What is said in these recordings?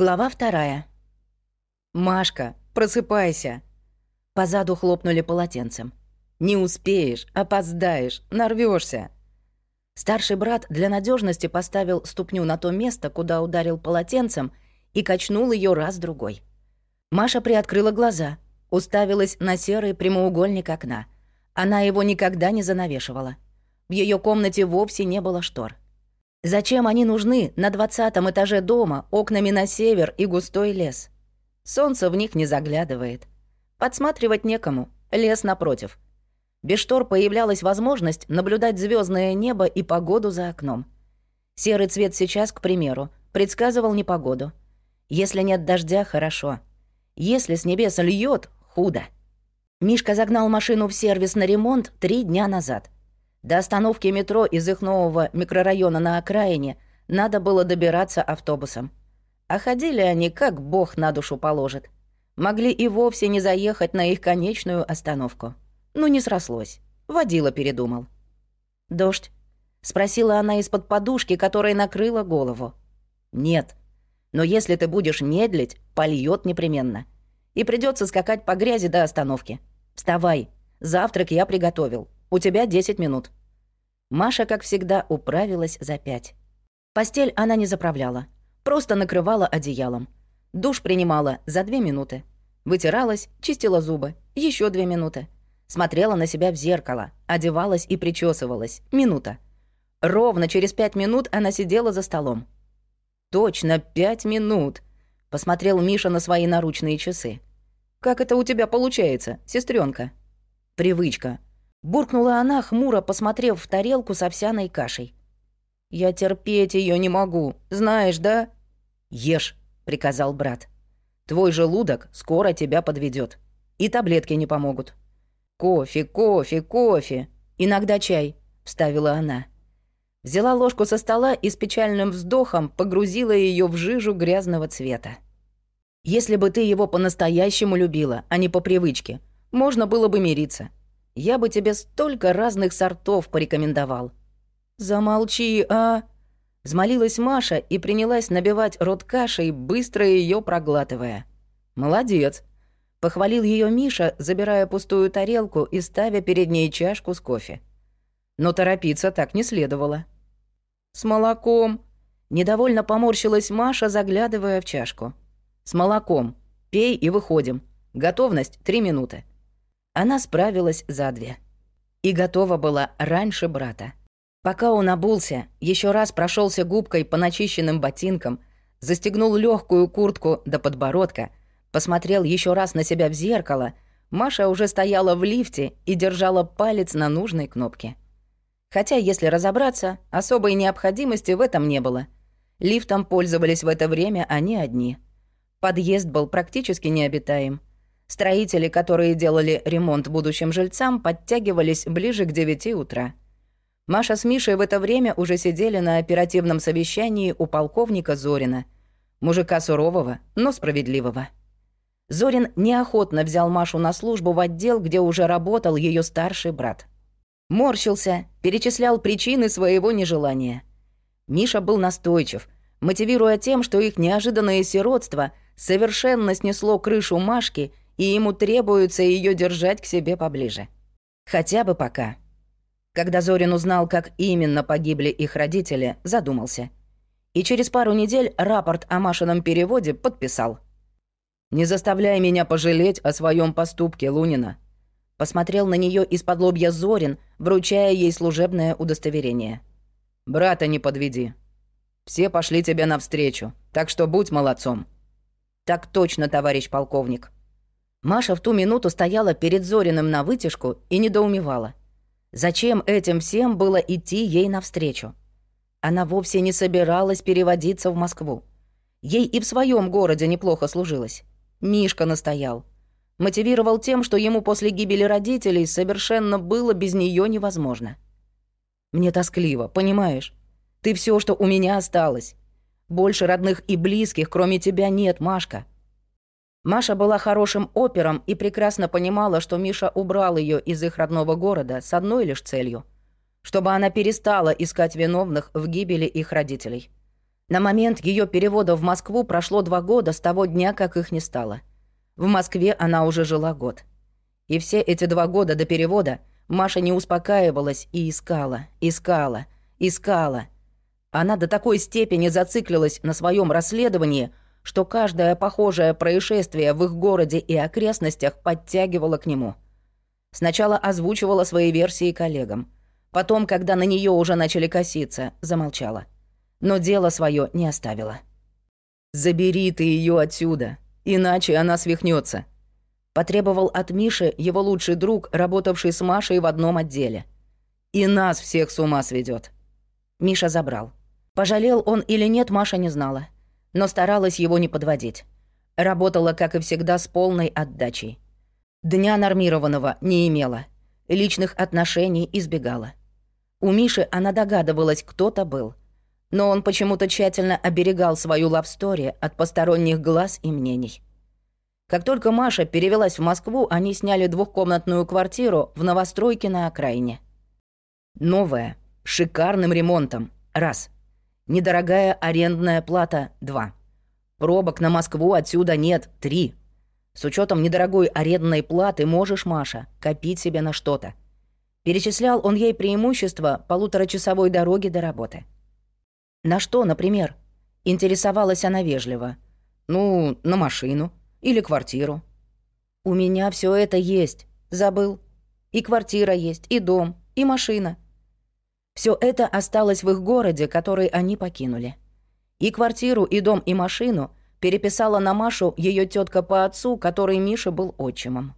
Глава вторая. «Машка, просыпайся!» Позаду хлопнули полотенцем. «Не успеешь, опоздаешь, нарвешься. Старший брат для надежности поставил ступню на то место, куда ударил полотенцем, и качнул ее раз-другой. Маша приоткрыла глаза, уставилась на серый прямоугольник окна. Она его никогда не занавешивала. В ее комнате вовсе не было штор. Зачем они нужны на двадцатом этаже дома, окнами на север и густой лес? Солнце в них не заглядывает. Подсматривать некому, лес напротив. Без штор появлялась возможность наблюдать звездное небо и погоду за окном. Серый цвет сейчас, к примеру, предсказывал непогоду. Если нет дождя, хорошо. Если с небес льет, худо. Мишка загнал машину в сервис на ремонт три дня назад — до остановки метро из их нового микрорайона на окраине надо было добираться автобусом. А ходили они, как бог на душу положит. Могли и вовсе не заехать на их конечную остановку. Ну, не срослось. Водила передумал. «Дождь?» — спросила она из-под подушки, которая накрыла голову. «Нет. Но если ты будешь медлить, польёт непременно. И придется скакать по грязи до остановки. Вставай. Завтрак я приготовил. У тебя 10 минут». Маша, как всегда, управилась за пять. Постель она не заправляла, просто накрывала одеялом. Душ принимала за две минуты. Вытиралась, чистила зубы, еще две минуты. Смотрела на себя в зеркало, одевалась и причесывалась. Минута. Ровно через пять минут она сидела за столом. «Точно пять минут!» — посмотрел Миша на свои наручные часы. «Как это у тебя получается, сестренка? «Привычка», Буркнула она, хмуро посмотрев в тарелку с овсяной кашей. «Я терпеть ее не могу, знаешь, да?» «Ешь», — приказал брат. «Твой желудок скоро тебя подведет, И таблетки не помогут». «Кофе, кофе, кофе. Иногда чай», — вставила она. Взяла ложку со стола и с печальным вздохом погрузила ее в жижу грязного цвета. «Если бы ты его по-настоящему любила, а не по привычке, можно было бы мириться. Я бы тебе столько разных сортов порекомендовал». «Замолчи, а!» Взмолилась Маша и принялась набивать рот кашей, быстро ее проглатывая. «Молодец!» Похвалил ее Миша, забирая пустую тарелку и ставя перед ней чашку с кофе. Но торопиться так не следовало. «С молоком!» Недовольно поморщилась Маша, заглядывая в чашку. «С молоком. Пей и выходим. Готовность — три минуты». Она справилась за две. И готова была раньше брата. Пока он обулся, еще раз прошелся губкой по начищенным ботинкам, застегнул легкую куртку до подбородка, посмотрел еще раз на себя в зеркало, Маша уже стояла в лифте и держала палец на нужной кнопке. Хотя, если разобраться, особой необходимости в этом не было. Лифтом пользовались в это время они одни. Подъезд был практически необитаем. Строители, которые делали ремонт будущим жильцам, подтягивались ближе к 9 утра. Маша с Мишей в это время уже сидели на оперативном совещании у полковника Зорина, мужика сурового, но справедливого. Зорин неохотно взял Машу на службу в отдел, где уже работал ее старший брат. Морщился, перечислял причины своего нежелания. Миша был настойчив, мотивируя тем, что их неожиданное сиротство совершенно снесло крышу Машки и ему требуется ее держать к себе поближе. Хотя бы пока. Когда Зорин узнал, как именно погибли их родители, задумался. И через пару недель рапорт о Машином переводе подписал. «Не заставляй меня пожалеть о своем поступке, Лунина», посмотрел на нее из-под лобья Зорин, вручая ей служебное удостоверение. «Брата не подведи. Все пошли тебе навстречу, так что будь молодцом». «Так точно, товарищ полковник», Маша в ту минуту стояла перед Зориным на вытяжку и недоумевала. Зачем этим всем было идти ей навстречу? Она вовсе не собиралась переводиться в Москву. Ей и в своем городе неплохо служилось. Мишка настоял. Мотивировал тем, что ему после гибели родителей совершенно было без нее невозможно. «Мне тоскливо, понимаешь? Ты все, что у меня осталось. Больше родных и близких, кроме тебя, нет, Машка. Маша была хорошим опером и прекрасно понимала, что Миша убрал ее из их родного города с одной лишь целью — чтобы она перестала искать виновных в гибели их родителей. На момент ее перевода в Москву прошло два года с того дня, как их не стало. В Москве она уже жила год. И все эти два года до перевода Маша не успокаивалась и искала, искала, искала. Она до такой степени зациклилась на своем расследовании, что каждое похожее происшествие в их городе и окрестностях подтягивало к нему. Сначала озвучивала свои версии коллегам. Потом, когда на нее уже начали коситься, замолчала. Но дело свое не оставила. «Забери ты ее отсюда, иначе она свихнется», потребовал от Миши его лучший друг, работавший с Машей в одном отделе. «И нас всех с ума сведет. Миша забрал. Пожалел он или нет, Маша не знала но старалась его не подводить. Работала, как и всегда, с полной отдачей. Дня нормированного не имела. Личных отношений избегала. У Миши она догадывалась, кто-то был. Но он почему-то тщательно оберегал свою лавстори от посторонних глаз и мнений. Как только Маша перевелась в Москву, они сняли двухкомнатную квартиру в новостройке на окраине. Новая, шикарным ремонтом. Раз. Недорогая арендная плата — два. Пробок на Москву отсюда нет — три. С учетом недорогой арендной платы можешь, Маша, копить себе на что-то. Перечислял он ей преимущества полуторачасовой дороги до работы. На что, например? Интересовалась она вежливо. Ну, на машину или квартиру. У меня все это есть. Забыл. И квартира есть, и дом, и машина. Все это осталось в их городе, который они покинули. И квартиру, и дом, и машину переписала на Машу ее тетка по отцу, который Миша был отчимом.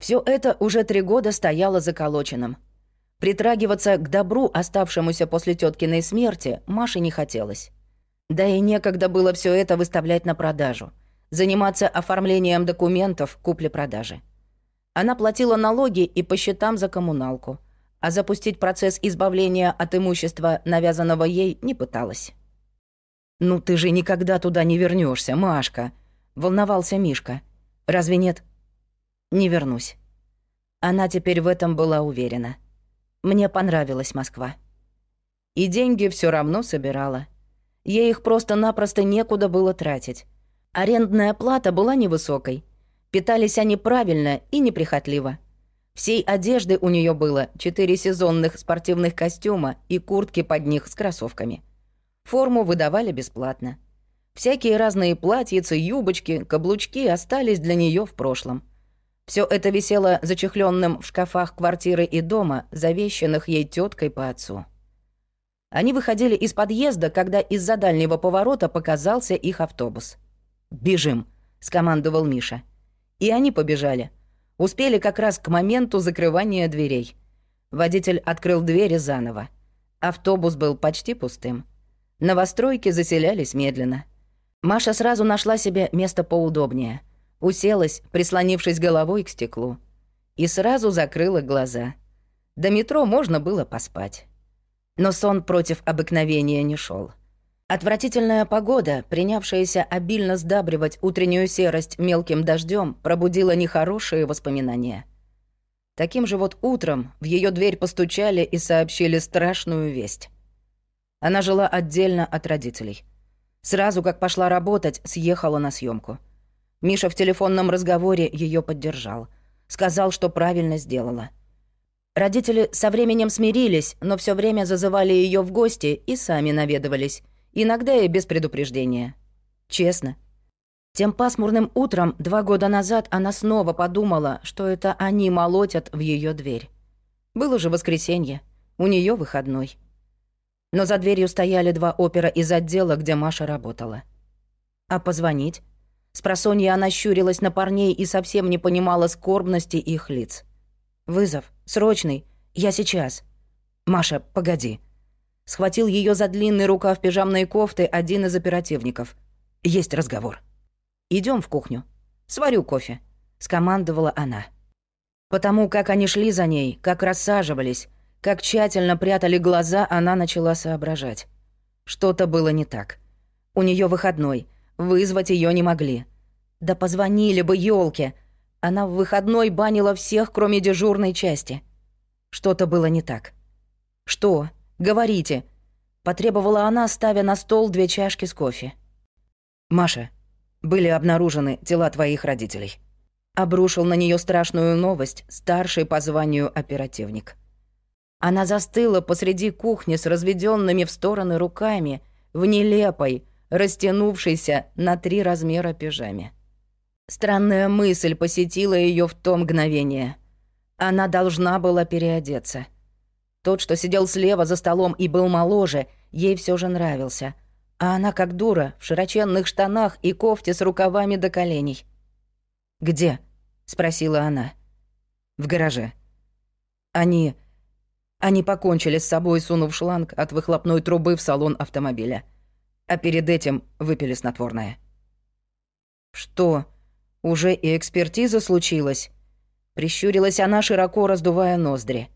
Все это уже три года стояло заколоченным. Притрагиваться к добру, оставшемуся после теткиной смерти, Маше не хотелось. Да и некогда было все это выставлять на продажу, заниматься оформлением документов купли-продажи. Она платила налоги и по счетам за коммуналку – а запустить процесс избавления от имущества, навязанного ей, не пыталась. «Ну ты же никогда туда не вернешься, Машка!» — волновался Мишка. «Разве нет?» «Не вернусь». Она теперь в этом была уверена. Мне понравилась Москва. И деньги все равно собирала. Ей их просто-напросто некуда было тратить. Арендная плата была невысокой. Питались они правильно и неприхотливо. Всей одежды у нее было четыре сезонных спортивных костюма и куртки под них с кроссовками. Форму выдавали бесплатно. Всякие разные платьицы, юбочки, каблучки остались для нее в прошлом. Все это висело зачехленным в шкафах квартиры и дома, завещанных ей теткой по отцу. Они выходили из подъезда, когда из-за дальнего поворота показался их автобус. «Бежим», — скомандовал Миша. И они побежали — Успели как раз к моменту закрывания дверей. Водитель открыл двери заново. Автобус был почти пустым. Новостройки заселялись медленно. Маша сразу нашла себе место поудобнее. Уселась, прислонившись головой к стеклу. И сразу закрыла глаза. До метро можно было поспать. Но сон против обыкновения не шел. Отвратительная погода, принявшаяся обильно сдабривать утреннюю серость мелким дождем, пробудила нехорошие воспоминания. Таким же вот утром в ее дверь постучали и сообщили страшную весть. Она жила отдельно от родителей. Сразу как пошла работать, съехала на съемку. Миша в телефонном разговоре ее поддержал. Сказал, что правильно сделала. Родители со временем смирились, но все время зазывали ее в гости и сами наведывались — Иногда и без предупреждения. Честно. Тем пасмурным утром два года назад она снова подумала, что это они молотят в ее дверь. Было же воскресенье, у нее выходной. Но за дверью стояли два опера из отдела, где Маша работала. А позвонить? С просонья она щурилась на парней и совсем не понимала скорбности их лиц. «Вызов. Срочный. Я сейчас». «Маша, погоди». Схватил ее за длинный рукав пижамной кофты один из оперативников. «Есть разговор». Идем в кухню. Сварю кофе», — скомандовала она. Потому как они шли за ней, как рассаживались, как тщательно прятали глаза, она начала соображать. Что-то было не так. У нее выходной, вызвать ее не могли. Да позвонили бы елки. Она в выходной банила всех, кроме дежурной части. Что-то было не так. Что? Говорите!» потребовала она, ставя на стол две чашки с кофе. «Маша, были обнаружены тела твоих родителей». Обрушил на нее страшную новость старший по званию оперативник. Она застыла посреди кухни с разведенными в стороны руками, в нелепой, растянувшейся на три размера пижаме. Странная мысль посетила ее в то мгновение. Она должна была переодеться. Тот, что сидел слева за столом и был моложе, ей все же нравился. А она, как дура, в широченных штанах и кофте с рукавами до коленей. «Где?» — спросила она. «В гараже». Они они покончили с собой, сунув шланг от выхлопной трубы в салон автомобиля. А перед этим выпили снотворное. «Что, уже и экспертиза случилась?» Прищурилась она, широко раздувая ноздри.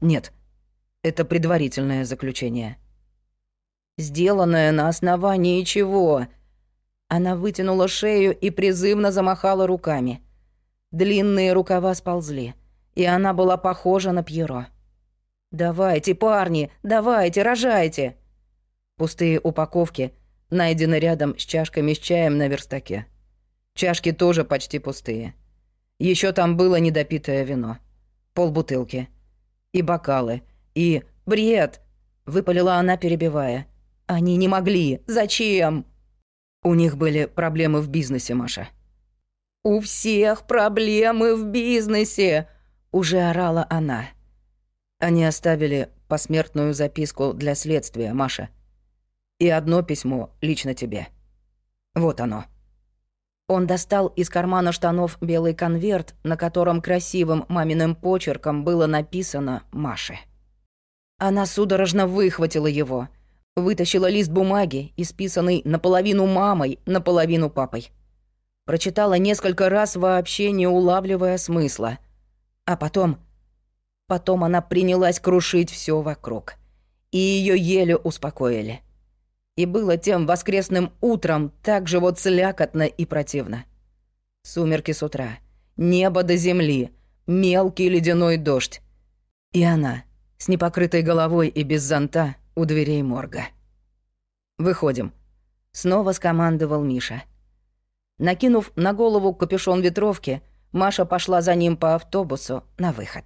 «Нет, это предварительное заключение». «Сделанное на основании чего?» Она вытянула шею и призывно замахала руками. Длинные рукава сползли, и она была похожа на Пьеро. «Давайте, парни, давайте, рожайте!» Пустые упаковки найдены рядом с чашками с чаем на верстаке. Чашки тоже почти пустые. Еще там было недопитое вино. Полбутылки. И бокалы. И... Бред! Выпалила она, перебивая. Они не могли. Зачем? У них были проблемы в бизнесе, Маша. «У всех проблемы в бизнесе!» Уже орала она. Они оставили посмертную записку для следствия, Маша. И одно письмо лично тебе. Вот оно. Он достал из кармана штанов белый конверт, на котором красивым маминым почерком было написано «Маше». Она судорожно выхватила его, вытащила лист бумаги, исписанный наполовину мамой, наполовину папой. Прочитала несколько раз, вообще не улавливая смысла. А потом Потом она принялась крушить все вокруг. И ее еле успокоили. И было тем воскресным утром так же вот слякотно и противно. Сумерки с утра, небо до земли, мелкий ледяной дождь. И она, с непокрытой головой и без зонта, у дверей морга. «Выходим», — снова скомандовал Миша. Накинув на голову капюшон ветровки, Маша пошла за ним по автобусу на выход.